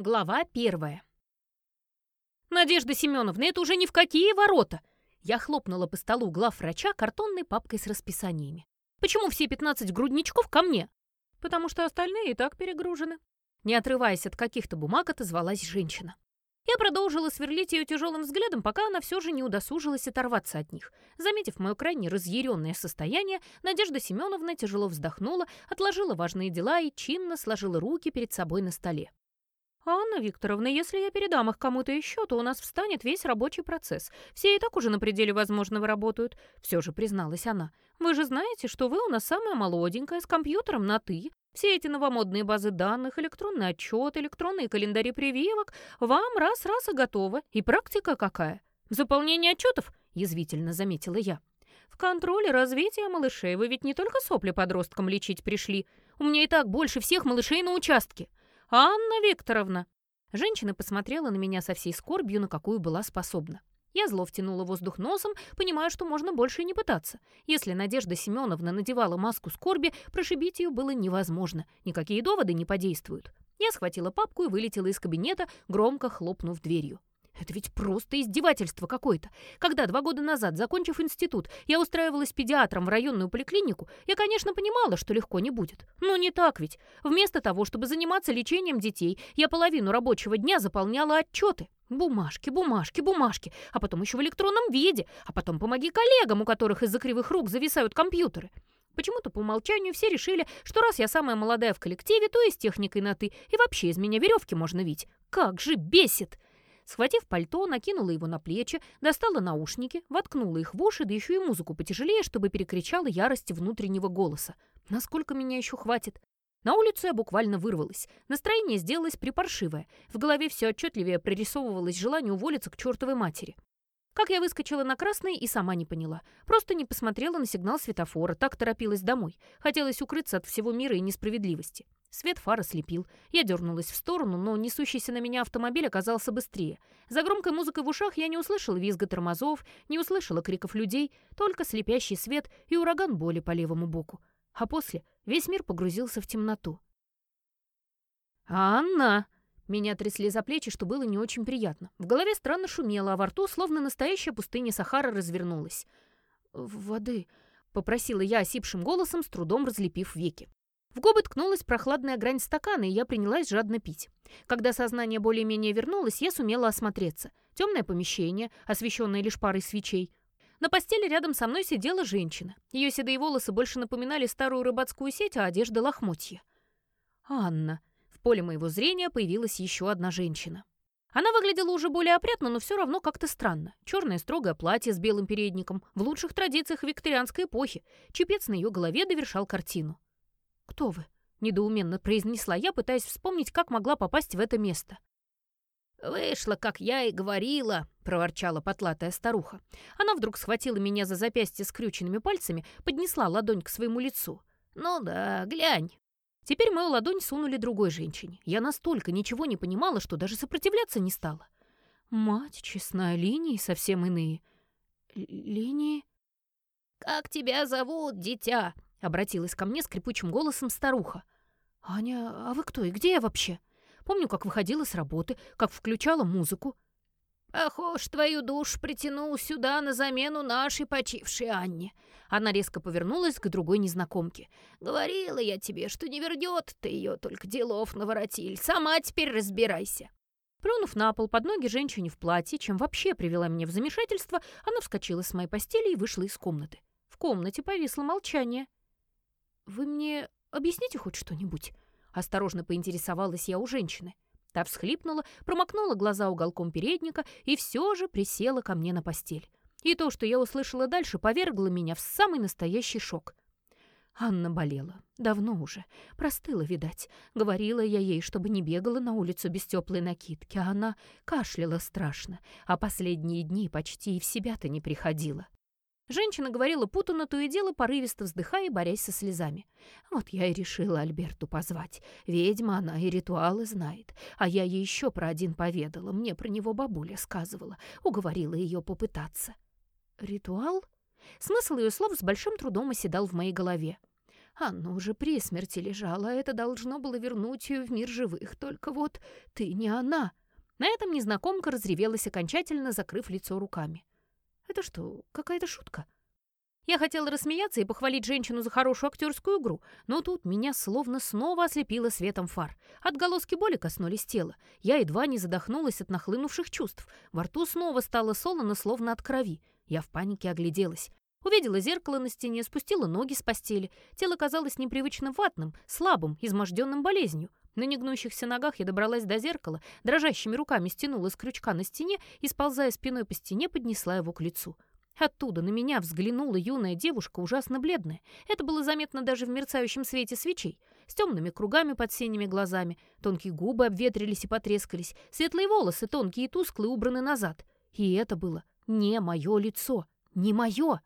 Глава первая. «Надежда Семеновна, это уже ни в какие ворота!» Я хлопнула по столу главврача картонной папкой с расписаниями. «Почему все 15 грудничков ко мне?» «Потому что остальные и так перегружены». Не отрываясь от каких-то бумаг, отозвалась женщина. Я продолжила сверлить ее тяжелым взглядом, пока она все же не удосужилась оторваться от них. Заметив мое крайне разъяренное состояние, Надежда Семеновна тяжело вздохнула, отложила важные дела и чинно сложила руки перед собой на столе. «Анна Викторовна, если я передам их кому-то еще, то у нас встанет весь рабочий процесс. Все и так уже на пределе возможного работают», — все же призналась она. «Вы же знаете, что вы у нас самая молоденькая, с компьютером на «ты». Все эти новомодные базы данных, электронный отчет, электронные календари прививок вам раз-раз и готово. И практика какая? Заполнение отчетов?» — язвительно заметила я. «В контроле развития малышей вы ведь не только сопли подросткам лечить пришли. У меня и так больше всех малышей на участке». «Анна Викторовна!» Женщина посмотрела на меня со всей скорбью, на какую была способна. Я зло втянула воздух носом, понимая, что можно больше и не пытаться. Если Надежда Семеновна надевала маску скорби, прошибить ее было невозможно. Никакие доводы не подействуют. Я схватила папку и вылетела из кабинета, громко хлопнув дверью. Это ведь просто издевательство какое-то. Когда два года назад, закончив институт, я устраивалась педиатром в районную поликлинику, я, конечно, понимала, что легко не будет. Но не так ведь. Вместо того, чтобы заниматься лечением детей, я половину рабочего дня заполняла отчеты. Бумажки, бумажки, бумажки, а потом еще в электронном виде, а потом помоги коллегам, у которых из-за кривых рук зависают компьютеры. Почему-то по умолчанию все решили, что раз я самая молодая в коллективе, то и с техникой на «ты», и вообще из меня веревки можно вить. Как же бесит! Схватив пальто, накинула его на плечи, достала наушники, воткнула их в уши, да еще и музыку потяжелее, чтобы перекричала ярость внутреннего голоса. Насколько меня еще хватит? На улицу я буквально вырвалась. Настроение сделалось припаршивое. В голове все отчетливее прорисовывалось желание уволиться к чертовой матери. Как я выскочила на красный и сама не поняла. Просто не посмотрела на сигнал светофора, так торопилась домой. Хотелось укрыться от всего мира и несправедливости. Свет фара слепил. Я дернулась в сторону, но несущийся на меня автомобиль оказался быстрее. За громкой музыкой в ушах я не услышала визга тормозов, не услышала криков людей, только слепящий свет и ураган боли по левому боку. А после весь мир погрузился в темноту. «Анна!» Меня трясли за плечи, что было не очень приятно. В голове странно шумело, а во рту, словно настоящая пустыня Сахара, развернулась. «Воды», — попросила я осипшим голосом, с трудом разлепив веки. В губы ткнулась прохладная грань стакана, и я принялась жадно пить. Когда сознание более-менее вернулось, я сумела осмотреться. Темное помещение, освещенное лишь парой свечей. На постели рядом со мной сидела женщина. Ее седые волосы больше напоминали старую рыбацкую сеть, а одежда — лохмотья. Анна. В поле моего зрения появилась еще одна женщина. Она выглядела уже более опрятно, но все равно как-то странно. Черное строгое платье с белым передником, в лучших традициях викторианской эпохи. Чепец на ее голове довершал картину. «Кто вы?» — недоуменно произнесла я, пытаясь вспомнить, как могла попасть в это место. «Вышла, как я и говорила», — проворчала потлатая старуха. Она вдруг схватила меня за запястье скрюченными пальцами, поднесла ладонь к своему лицу. «Ну да, глянь». Теперь мою ладонь сунули другой женщине. Я настолько ничего не понимала, что даже сопротивляться не стала. Мать честная, линии совсем иные. Линии? «Как тебя зовут, дитя?» — обратилась ко мне скрипучим голосом старуха. «Аня, а вы кто и где я вообще? Помню, как выходила с работы, как включала музыку». «Похож, твою душу притянул сюда на замену нашей почившей Анне». Она резко повернулась к другой незнакомке. «Говорила я тебе, что не вернет ты ее, только делов наворотиль. Сама теперь разбирайся». Плюнув на пол под ноги женщине в платье, чем вообще привела меня в замешательство, она вскочила с моей постели и вышла из комнаты. В комнате повисло молчание. «Вы мне объясните хоть что-нибудь?» Осторожно поинтересовалась я у женщины. Та всхлипнула, промокнула глаза уголком передника и все же присела ко мне на постель. И то, что я услышала дальше, повергло меня в самый настоящий шок. Анна болела. Давно уже. Простыла, видать. Говорила я ей, чтобы не бегала на улицу без теплой накидки, а она кашляла страшно, а последние дни почти и в себя-то не приходила. Женщина говорила путанно, то и дело, порывисто вздыхая и борясь со слезами. Вот я и решила Альберту позвать. Ведьма она и ритуалы знает. А я ей еще про один поведала. Мне про него бабуля сказывала. Уговорила ее попытаться. Ритуал? Смысл ее слов с большим трудом оседал в моей голове. Анна уже при смерти лежала, а это должно было вернуть ее в мир живых. Только вот ты не она». На этом незнакомка разревелась окончательно, закрыв лицо руками. «Это что, какая-то шутка?» Я хотела рассмеяться и похвалить женщину за хорошую актерскую игру, но тут меня словно снова ослепило светом фар. Отголоски боли коснулись тела. Я едва не задохнулась от нахлынувших чувств. Во рту снова стало солоно, словно от крови. Я в панике огляделась. Увидела зеркало на стене, спустила ноги с постели. Тело казалось непривычно ватным, слабым, изможденным болезнью. На негнущихся ногах я добралась до зеркала, дрожащими руками стянула с крючка на стене и, сползая спиной по стене, поднесла его к лицу. Оттуда на меня взглянула юная девушка, ужасно бледная. Это было заметно даже в мерцающем свете свечей. С темными кругами под синими глазами. Тонкие губы обветрились и потрескались. Светлые волосы, тонкие и тусклые, убраны назад. И это было не мое лицо. Не мое.